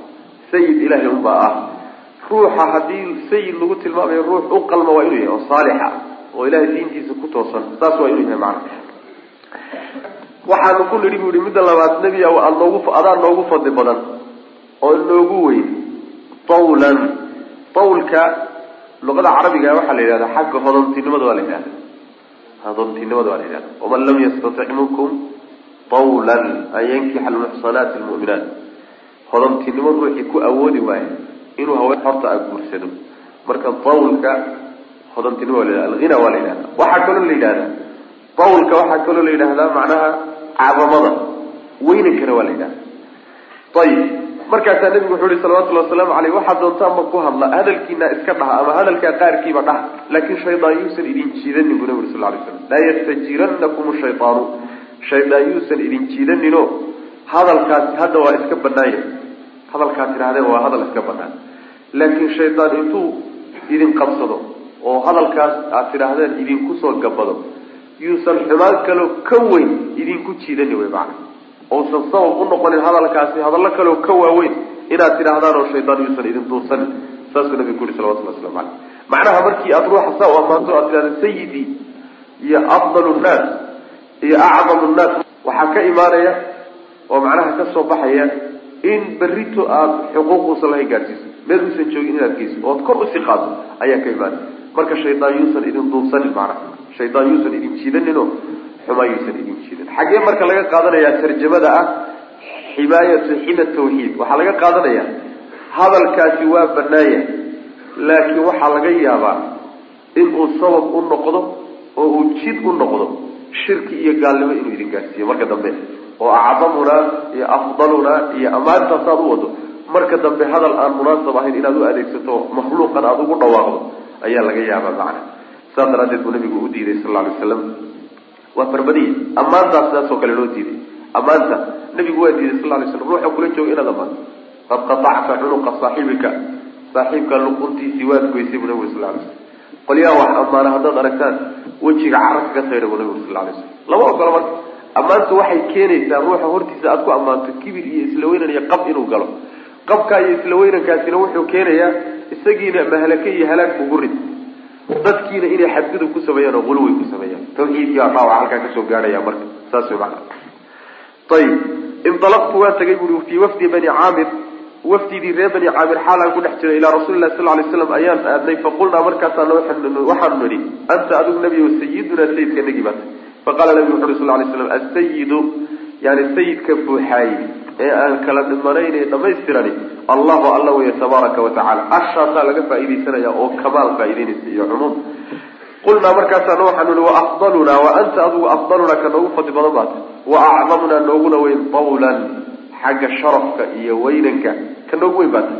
sayid ilahay unbaa ah. Ruuxa haddii sayid lagu tilmaamayo ruux u qalma waa inuu yahay oo saalixa oo ilahay diintiisa ku toosan. Saas waa inuu yahay macana waxaanu ku nidhi bu yihi midda labaad nebi aad noogu adaa noogu fadli badan oo noogu weyn tawlan tawlka luqada carabiga waxaa la yidhahda xagga hodontinimada waa la yidhahda hodontinimada waa la yidhahda waman lam yastatic minkum tawlan an yankixa almuxsanaati almu'minaat. Hodontinimo ruuxii ku awoodi waayo inuu haween horta a guursado marka tawlka hodontinimo waa la yidhahda alghina waa la yidhahda waxaa kaloo la yidhahda tawlka waxaa kaloo la yidhahdaa macnaha cadamada weynankana waa la yidhahda ayib markaasaa nabigu wuxuu yihi salawatullhi wasalaamu caleyh waxaad doontaanba ku hadla hadalkiina iska dhaha ama hadalkaa qaarkiiba dhaha laakiin shaydaan yuusan idin jiidanin buu nabi uri sal lay slam laa yastajiranakum shaydaanu shaydaan yuusan idin jiidanino hadalkaasi hadda waa iska banaanya hadalkaad tidhahdeen waa hadal iska banaan laakiin shaydaan intuu idin qabsado oo hadalkaas aad tidhaahdeen idinku soo gabado yuusan xumaan kaloo ka weyn idinku jiidani wey macana ousan sabab u noqonin hadalkaasi hadallo kaloo ka waaweyn inaad tidhaahdaan oo shaydaan yuusan idin duursanin saasuu nabigu ku yuri salawatullah waslamu caleyh macnaha markii aada ruuxa saa u ammaanto aad tidhahda sayidii iyo afdalu nnaas iyo acdamu nnaas. Waxaa ka imaanaya oo macnaha ka soo baxaya in berrito aada xuquuq uusan lahayn gaadhsiiso meel uusan joogin inaad geyso ood kor u sii qaado ayaa ka imaanaya. Marka shaydaan yuusan idin duursanin macnaha. Shaydaan yuusan idin jiidaninoo xumaa yuusan idin jiidan xaggee marka laga qaadanayaa tarjamada ah ximaayatu xima tawxiid waxaa laga qaadanayaa hadalkaasi waa banaaya laakiin waxaa laga yaabaa inuu sabab u noqdo oo uu jid u noqdo shirki iyo gaalnimo inuu idin gaadhsiiyo marka dambe oo acdamunaa iyo afdalunaa iyo ammaantaas aad u wado marka dambe hadal aan munaasab ahayn inaad u adeegsato makhluuqan aada ugu dhawaaqdo ayaa laga yaabaa macna. Saas daraadeed buu nabigu u diiday sal alay waslam waa farbadiya ammaantaas sidaas oo kale loo diiday. Ammaanta nabigu waa diiday sal lay slam ruuxa kula jooga inaad ammaanto qad qatacta cunuqa saaxibika saaxiibka luquntiisii waad goysay buu nabigu sal lay slam qolyaha wax ammaana haddaad aragtaan wejiga carabka ka sayra buu nabigu sal lay slam lama ogola marka ammaantu waxay keenaysaa ruuxa hortiisa aad ku ammaanto kibir iyo isla weynan iyo qab inuu galo. Qabkaa iyo isla weynankaasina wuxuu keenayaa isagiina mahalake iyo halaag ugu rid dadkiina inay xadgudub ku sameeyaan oo quluwi ku sameeyaan. Tawxiidkii baa dhaawac halkaa ka soo gaadhaya marka saas macana ayib inalaqtu waan tagay bui fii wafdi bani caamir wafdidii reer bani caamir xaalaan ku dhex jiray ilaa rasuli lahi sal lay slam ayaan aadnay faqulnaa markaasaan waxaanu nidhi anta adigu nebi sayidunaa sayidka nagi baata faqala nabigu wuxu uri sal lay slam asayidu yani sayidka buuxaaye ee aan kala dhimanayn ee dhamaystirani allahu alla weeye tabaaraka wa tacala ashaasaa laga faaidaysanaya oo kamaal faa'idaynaysa iyo cumuum. Qulnaa markaasaana waxaanu ihi waafdalunaa wa anta adigu afdalunaa ka noogu fadli badan baata wa acdamunaa nooguna weyn tawlan xagga sharafka iyo weynanka ka noogu weyn baata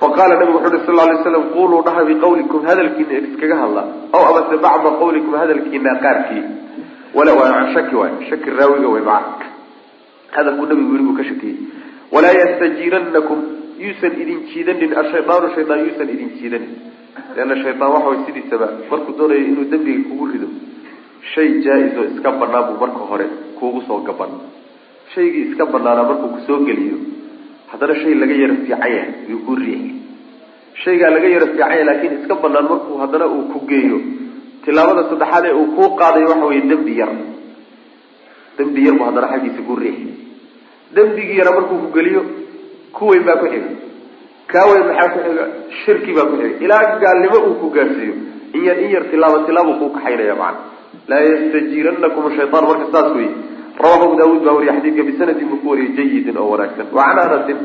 faqala nabigu wuxu uhi sal lay slam quluu dhaha biqawlikum hadalkiina iskaga hadla. Aw amase bacda qawlikum hadalkiina qaarkii. Wala waa shaki waay shaki raawiga way maca hadalkuu nabigu yiri buu ka shakiyey walaa yastajiiranakum yuusan idin jiidanin ashaydaanu shaydaan yuusan idin jiidanin leanna shaydaan waxa way sidiisaba markuu doonayo inuu dembiga kugu rido shay jaa-is oo iska banaan buu marka hore kuugu soo gaban shaygii iska banaanaa markuu ku soo geliyo haddana shay laga yaro fiicanya yuu ku riixi shaygaa laga yaro fiicanya laakiin iska banaan markuu haddana uu ku geeyo tilaabada saddexaad ee uu kuu qaadayo waxa weye dembi yar dembi yar buu haddana xaggiisa ku riixi dembigii yara markuu ku geliyo kuweyn baa ku xiga. Kaaweyn maxaa ku xiga? Shirki baa ku xiga. Ilaa gaalnimo uu ku gaarsiiyo. In yar in yar tilaabo tilaabuu kuu kaxaynaya macana laa yastajiiranakum shaytaan marka saas wey rawahu abu daawuud baa wariye xadiidka bisanadin buu ku jayidin oo wanaagsan. Wa anasin.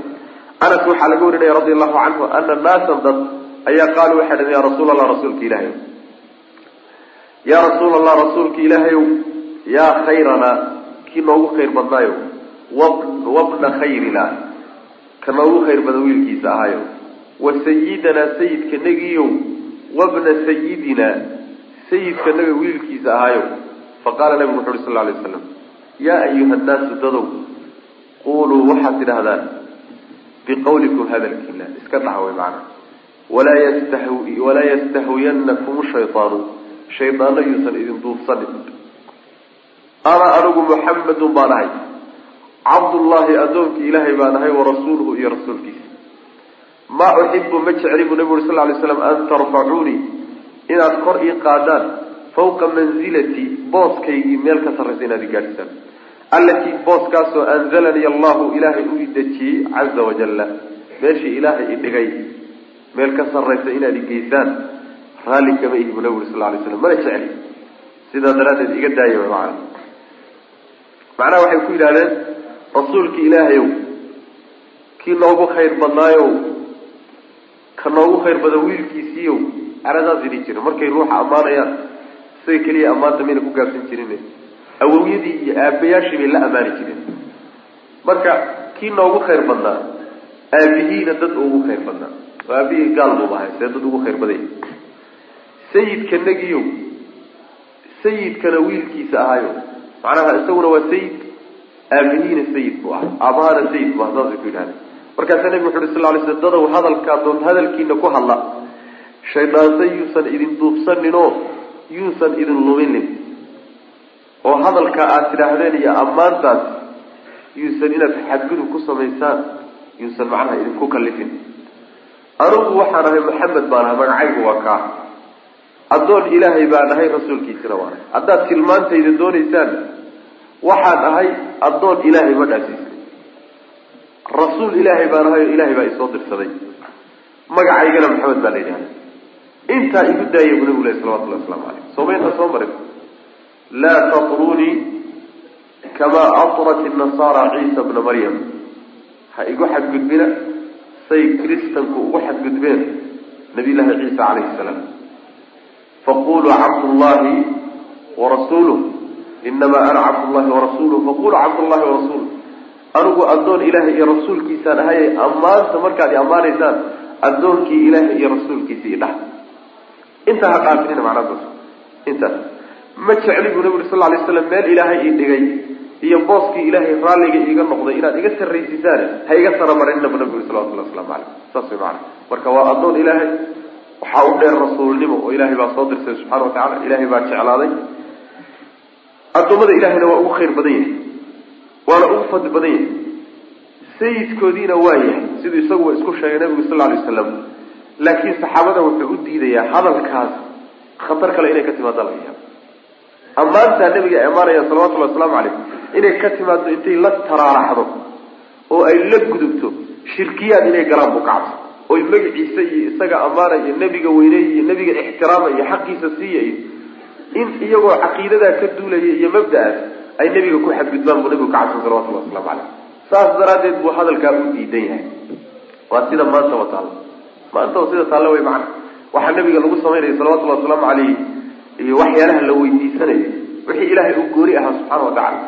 Anas waxaa laga warinaya radi allahu canhu ana naasan dad ayaa qaaluu waxay dhaheen ya rasuul allah rasuulka ilaahay yaa rasuul allah rasuulka ilaahayow yaa khayranaa kii noogu khayr badnaayo wabna khayrina. Ka noogu khayr badan wiilkiisa ahaayo. Wa sayidanaa sayidka negiyow wabna sayidina sayidka naga wiilkiisa ahaayo. Faqaala nabigu wuxu uhi sal alay waslam yaa ayuha nnaasu dadow quluu waxaad tidhahdaan biqawlikum hadalkiina iska dhaxway macana walaa yastah walaa yastahwiyanakum shaydaanu shaydaano yuusan idin duufsanin ana anigu muxamedun baan ahay cabdullaahi addoonkii ilaahay baan ahay warasuuluhu iyo rasuulkiisa. Maa uxibu ma jecli buu nabigu uri sal lay slam an tarfacuunii inaad kor ii qaadaan fawqa manzilatii booskaygii meel ka sarraysa inaad i gaadhisaan allatii booskaasoo anzalanii allahu ilaahay u idejiyey caza wajalla meeshii ilaahay idhigay meel ka sarraysa inaad i geysaan. Raalli kama ihi buu nabigu uri sal lay slam mana jecli sidaa daraaddeed iga daaya macnaha. Waxay ku yidhahdeen rasuulkii ilaahayow kii noogu khayr badnaayow ka noogu khayr badan wiilkiisiiyow aradaas idhi jira markay ruuxa ammaanayaan isaga keliya ammaanta mayna ku gaabsan jirin awowyadii iyo aabayaashii bay la ammaani jireen marka kii noogu khayr badnaa aabihiina dad ugu khayr badnaa. Oo aabihii gaal buuba ahay see dad ugu khayr badanya sayidka negiyow sayidkana wiilkiisa ahaayo macnaha isaguna waa sayid aabihiina sayid buu ah aabahana sayid bu ah saasay ku yidhahdeen markaasaa nebigu wuxu uhi sal lay sl dadow hadalkaa doon hadalkiina ku hadla shaydaanse yuusan idin duubsaninoo yuusan idin luminin. Oo hadalka aada tidhaahdeen iyo ammaantaas yuusan inaad xadgudub ku samaysaan yuusan macnaha idinku kalifin anugu waxaan ahay maxamed baan ahay magacaygu waa kaa. Addoon ilaahay baan ahay rasuulkiisina waan ahay. Haddaad tilmaantayda doonaysaan waxaan ahay addoon ilaahay ma dhaasiisay rasuul ilaahay baan ahay oo ilaahay baa isoo dirsaday. Magacaygana maxamed baa la yidhahda intaa igu daaya bu nabigu leh salawatullahi waslamu caleyh soomaynta soo marin. Laa tatrunii kamaa atrat inasaara ciisa bna maryam. Ha igu xadgudbina say kristanku ugu xadgudbeen nabiy llaahi ciisa calayhi salaam. Faquluu cabdullahi warasuuluh inamaa ana cabdullahi warasuuluh faquluu cabdullahi warasuuluh anigu addoon ilaahay iyo rasuulkiisaan ahaye ammaanta markaad ammaanaysaan addoonkii ilaahay iyo rasuulkiisa i dhah intaa ha dhaafinina macnaadaas intaas ma jecli buu nabi uri sal lay slam meel ilaahay ii dhigay iyo booskii ilaahay raalliga iiga noqday inaad iga sarraysiisaan ha iga saramarinina bu nabi uri salawatullah waslamu caleyh saas way macana marka waa addoon ilaahay waxaa u dheer rasuulnimo oo ilaahay baa soo dirsay subxana wa tacala ilaahay baa jeclaaday addoommada ilahayna waa ugu khayr badan yahay. Waana ugu fadli badan yahay. Sayidkoodiina waa yahay. Siduu isaguba isku sheegay nabigu sal lay waslam laakiin saxaabada wuxuu u diidayaa hadalkaas. Khatar kale inay ka timaado laga yaabo ammaantaa nabiga ay ammaanayaan salawatullahi wasalaamu caleyh inay ka timaado intay la taraaraxdo oo ay la gudubto shirkiyaad inay galaan buu kacabsa oy magaciisa iyo isaga ammaanaya nebiga weyneey iyo nebiga ixtiraama iyo xaqiisa siiya iyo in iyagoo caqiidadaa ka duulaya iyo mabda-aas ay nebiga ku xadgudbaan buu nabigu ka cabsan salawatullahi waslamu caleyh. Saas daraaddeed buu hadalkaa u diidan yahay. Waa sida maanta wa wa sida taalle way macana waxaa nabiga lagu samaynaya salawatullahi wasalaamu caleyh iyo waxyaalaha la weydiisanayo. Wixii ilaahay u gooni ahaa subxaana wa tacala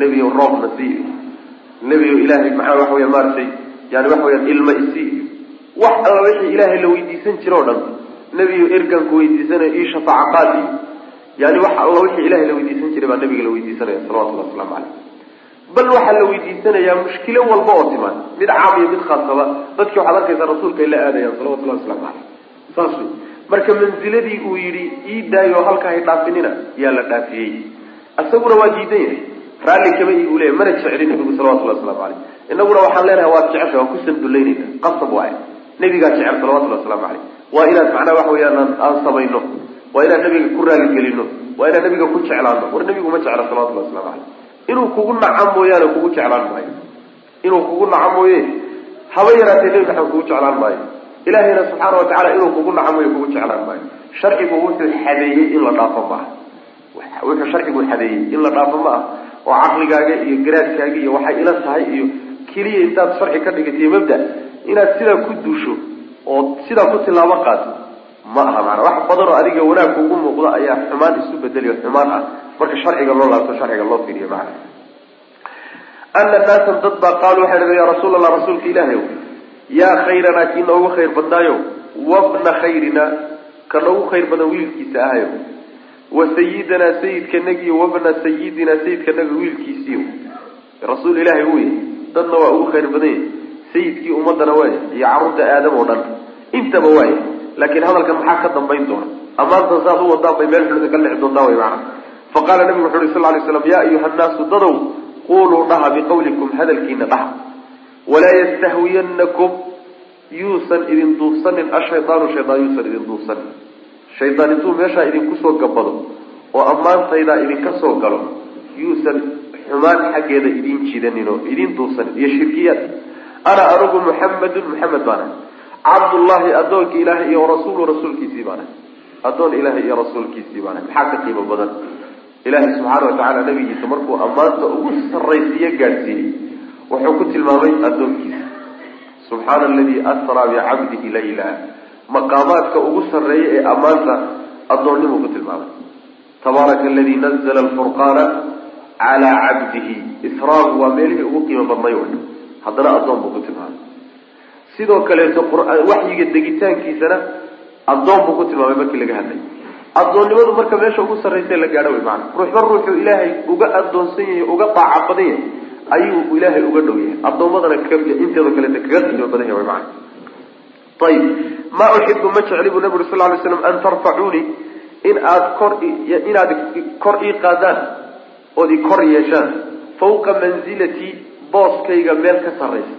nebiyo roobna sii iyo. Nebiyo ilaahay maxaa waxa weya maaratay yani waxa weyaan ilma isii wax alla wixii ilaahay la weydiisan jiro o dhan nebiyo erganku weydiisanayo io shafaaca yani wax alla wixii ilahay la weydiisan jiray baa nabiga la weydiisanaya salawatullahi waslamu caleyh bal waxaa la weydiisanayaa mushkilo walba oo timaan mid caam iyo mid khaasaba. Dadkii waxaad arkaysaa rasuulka ay la aadayaan salawatullahi waslamu caleyh saas wey marka mansiladii uu yidhi ii daayo halkaa hay dhaafinina yaa la dhaafiyey. Isaguna waa diidan yahay. Raalli kama igu leeyahy mana jeclin nabigu salawatullahi waslamu caleyh inaguna waxaan leenahay waad jecesha waan ku sandullaynayna qasab waay. Nabigaa jecel salawatullahi waslamu caleyh waa inaad macnaha waxa weyaan aan samayno waa inaan nabiga ku raaligelino waa inaan nabiga ku jeclaano war nabigu ma jecla salawatullahi waslamu caleyh inuu kugu naca mooyaane kugu jeclaan maayo. Inuu kugu naca mooye haba yaraatee nebi maxamed kugu jeclaan maayo. Ilaahayna subxaana watacala inuu kugu naca mooye kugu jeclaan maayo. Sharcigu wuxuu xadeeyey in la dhaafo maaha wuxuu sharcigu xadeeyey in la dhaafo ma ah oo caqligaaga iyo garaadkaaga iyo waxay ila tahay iyo keliya intaad sharci ka dhigatiyo mabda. Inaad sidaa ku duusho oo sidaa ku tilaabo qaato ma aha maana wax badan oo adiga wanaag kugu muuqdo ayaa xumaan isu bedeliyo xumaan ah. Marka sharciga loo laabto sharciga loo fiiriyo macana ana naasan dad baa qaalu waxay dhahen yaa rasuul allah rasuulka ilaahay yaa khayranaa kii noogu khayr badnaayo? Wabna khayrina ka noogu khayr badan wiilkiisa ahayo wa sayidanaa sayidkanagi wabna sayidinaa sayidkanaga wiilkiisiiyo. Rasuul ilaahay yahay dadna waa ugu khayr badan yahay sayidkii ummadana waaya iyo carruurta aadam oo dhan intaba waaya laakiin hadalkan maxaa ka dambayn doona? Ammaantan saad u wadaan bay meel xulida ka lixi doontaa way macana faqaala nabigu wuxu uhi sal lay slam yaa ayuha nnaasu dadow quluu dhaha biqawlikum hadalkiina dhaha. Walaa yastahwiyanakum yuusan idin duufsanin ashaydaanu shaydaan yuusan idin duufsanin. Shaydaan intuu meeshaa idinku soo gabado oo ammaantaydaa idinka soo galo yuusan xumaan xaggeeda idin jidanin oo idin duufsanin iyo shirkiyaad. Ana anugu muxamedun muxamed baana cabdullahi adoonka ilaahay iyo rasuulu rasuulkiisii baana. Addoon ilaahay iyo rasuulkiisii baana. Maxaa ka qiimo badan? Ilaahay subxaana watacaala nabigiisa markuu ammaanta ugu sarraysiiyo gaadhsiiyey wuxuu ku tilmaamay addoonkiisa. Subxaana aladii asraa bicabdihi layla maqaamaadka ugu sarreeya ee ammaanta addoonnimuu ku tilmaamay. Tabaaraka aladii nazla alfurqaana calaa cabdihi israagu waa meelihii ugu qiimo badnay haddana addoon buu ku tilmaamay sidoo kaleeto waxyiga degitaankiisana addoon buu ku tilmaamay markii laga hadlay. Addoonnimadu marka meesha ugu sarraysa la gaadho way maana ruuxba ruuxuu ilaahay uga addoonsan yahay uga daaca badan yahay ayuu ilaahay uga dhow yahay. Addoommadana inteeda kaleeta kaga qiimo badan yahay mana ayib maa uxibu ma jecli buu nabi uri sal lay slam an tarfacuunii in aad kor inaad kor ii qaadaan ood i kor yeeshaan fawqa manzilatii booskayga meel ka sarraysa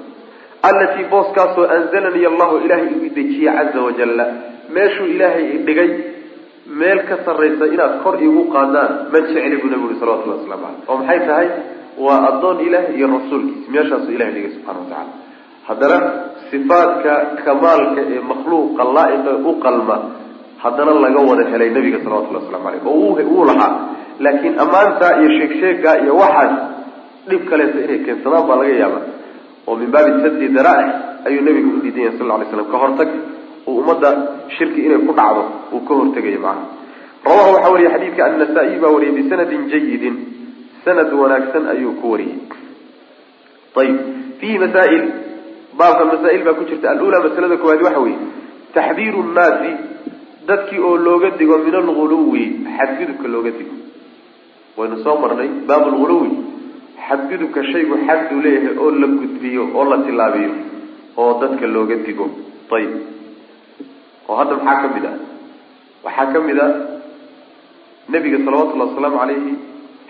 allatii booskaasoo anzalanii allahu ilaahay igu dejiyey caza wajalla meeshuu ilaahay idhigay meel ka sarraysa inaad kor iigu qaadaan ma jecli buu nabi uri salawatullah waslamu caleyh oo maxay tahay? Waa addoon ilaah iyo rasuulkiisa meeshaasuu ilahay dhigay subxana wa tacala haddana sifaadka kamaalka ee makhluuqa laa-iqa u qalma haddana laga wada helay nabiga salawatullahi waslamu caleyh oo wuu lahaa. Laakiin ammaanta iyo sheegsheega iyo waxaas dhib kaleeta inay keensadaan baa laga yaaba oo min baabi sadi daraa'ic ayuu nabigu u diidan yahay sal ly slam ka hortag uu ummadda shirki inay ku dhacdo uu ka hortegayo macana rawaha waxaa wariye xadiidka annasa-iy baa wariyay bisanadin jayidin sanad wanaagsan ayuu ku wariyey ayib fiihi masaa'il baabka masaa'il baa ku jirta. Alula masalada koowaad waxa weeye taxdiiru nnaasi dadkii oo looga digo min alguluwi xadgudubka looga digo. Waynu soo marnay baab lghuluwi xadgudubka shaygu xaduu leeyahay oo la gudbiyo oo la tilaabiyo oo dadka looga digo. Ayib oo hadda maxaa ka mid ah? Waxaa ka mid a nebiga salawatullahi wasalaamu calayhi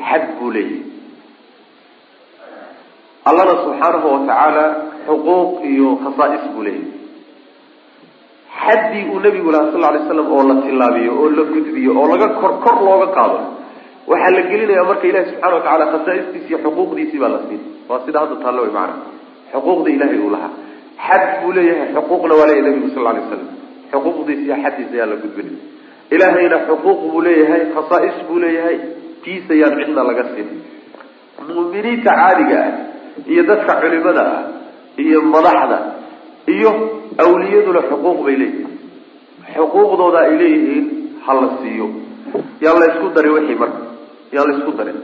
xad buu leeyahay. Allana subxaanahu watacaala xuquuq iyo khasaa'is buu leeyahay. Xaddii uu nebigu lahaa sal lay slam oo la tilaabiyo oo la gudbiyo oo laga kor kor looga qaado waxaa la gelinayaa marka ilahi subxana wa tacala khasaa'istiisi iyo xuquuqdiisii baa la siin. Waa sida hadda taallo way macana xuquuqda ilahay uu lahaa. Xad buu leeyahay xuquuqna waa leeyahay nebigu sal lay slam xuquuqdiisa iyo xaddiisa ayaa la gudbinay. Ilaahayna xuquuq buu leeyahay khasaa'is buu leeyahay. Tiisa yaan cidna laga siin. Mu'miniinta caadiga ah iyo dadka culimada ah iyo madaxda iyo awliyaduna xuquuq bay leeyihiin. Xuquuqdooda ay leeyihiin ha la siiyo. Yaan la isku wixii marka yaan la isku darin.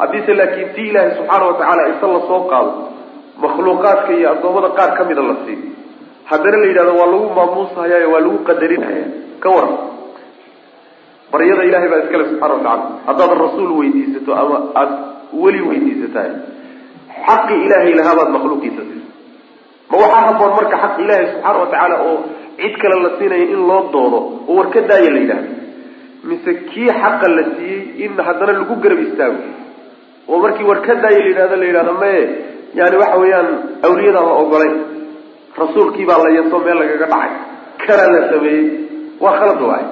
Haddiise laakiin tii ilaahay subxaana wa tacaala isa la soo qaado makhluuqaadka iyo addoommada qaar ka mida la siiyo haddana la yidhahdo waa lagu maamuushayaayo waa lagu qadarinhaya ka waran baryada ilahay baa iskale subxana wa tacala haddaad rasuul weydiisato ama aada weli weydiisatahay xaqi ilaahay lahaabaad makhluuqiisa siisa ma waxaa haboon marka xaq ilaahay subxaana wa tacaala oo cid kale la siinaya in loo doodo oo war ka daaya la yidhahdo mise kii xaqa la siiyey in haddana lagu garab istaago oo markii war ka daaya la yidhahdo la yidhahdo maye yani waxa weeyaan awliyadaan la ogolayn. Rasuulkii baa la yaso meel lagaga dhacay. Kana la sameeyey. Waa khalad waay.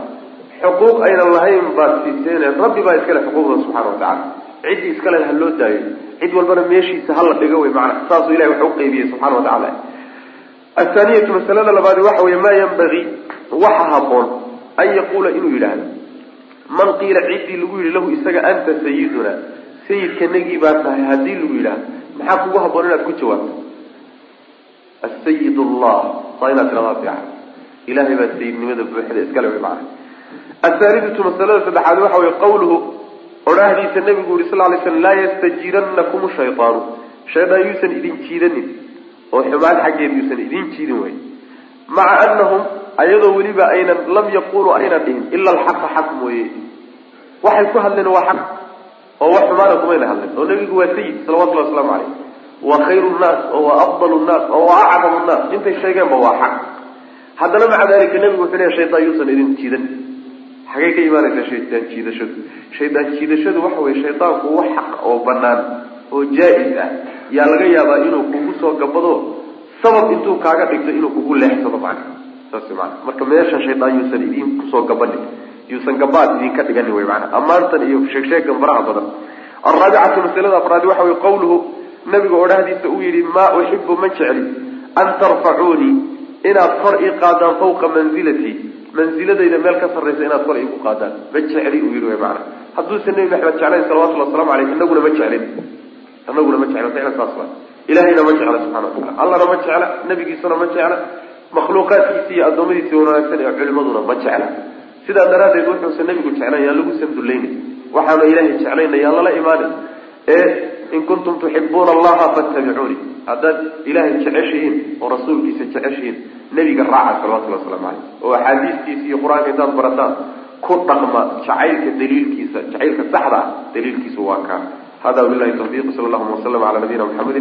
Xuquuq aynan lahayn baad siiseen. Rabbi baa iskale xuquuqda subxana wa tacala ciddii iskale ha loo daayo cid walbana meeshiisa hala dhigo wey maana saasuu ilahi wax uqaybiyey subxana wa athaaniyatu masalada labaadi waxa weeye maa yanbagii waxa haboon an yaquula inuu yidhaahdo man qiila ciddii lagu yidhi lahu isaga anta sayiduna sayidkanagii baa tahay haddii lagu yidhaahdo maxaa kugu haboon inaad ku jawaabto? Asayid allah saa inaad tiradaa fiican. Ilahay baa sayidnimada buuxda iskale wey maana athaalidatu masalada saddexaad waxa weye qawluhu odhaahdiisa nabigu yuri sal lay slam laa yastajiiranakum shaytaanu. Shaydaan yuusan idin jiidanin oo xumaan xaggeed yuusan idin jiidin wey maca anahum ayadoo weliba aynan lam yaquluu aynan dhihin ila alxaqa xaq mooye. Waxay ku hadleen waa xaq oo wax xumaana kumayna hadleen oo nabigu waa sayid salawatullahi waslamu caleyh waa khayru nnaas oo waa afdalu nnaas oo waa acdamu nnaas intay sheegeenba waa xaq. Haddana maca dalika nabigu wuxuu leeya shaytaan yuusan idin jiidan. Xagay ka imaanaysaa shaydaan jiidashadu. Shaydaan jiidashadu waxa weye shaydaanku wax xaq oo banaan oo jaa-is ah yaa laga yaabaa inuu kugu soo gabado sabab intuu kaaga dhigto inuu kugu leexsado macna saas maana marka meesha shaydaan yuusan idin ku soo gabanin yuusan gabaad idinka dhiganin wey maana ammaantan iyo sheegsheegan faraha badan. Alraabicatu masalada afraadi waxa weye qawluhu nabiga odhahdiisa uu yidhi maa uxibu ma jecli an tarfacuunii inaad kor ii qaadaan fawqa manzilatii manziladayda meel ka sarraysa inaad kor iigu qaadaan. Ma jecli uu yidhi wy maana hadduusan nebi maxamed jeclayn salawatullhi waslamu aleyh inaguna ma jeclin. Inaguna ma jecla ficlan ilahayna ma jecla subxana wa tacala allana ma jecla nabigiisana ma jecla makhluuqaadkiisi iyo addoommadiisi wanaagsan ee culimaduna ma jecla. Sidaa daraaddeed wuxuusan nebigu jeclayn yaan lagu sandulaynin waxaanu ilaahay jeclayna yaan lala imaanin. Ee in kuntum tuxibuuna allaha fattabicuuni haddaad ilaahay jeceshihiin oo rasuulkiisa jeceshihiin nebiga raaca salawatullahi waslamu caleyh oo axaadiistiisa iyo qur'aanka intaad barataan ku dhaqma jacaylka daliilkiisa jacaylka saxda ah daliilkiisu waa kaa hada wabilahi tawfiiq sala allahuma waslama cala nabiyina muxamedi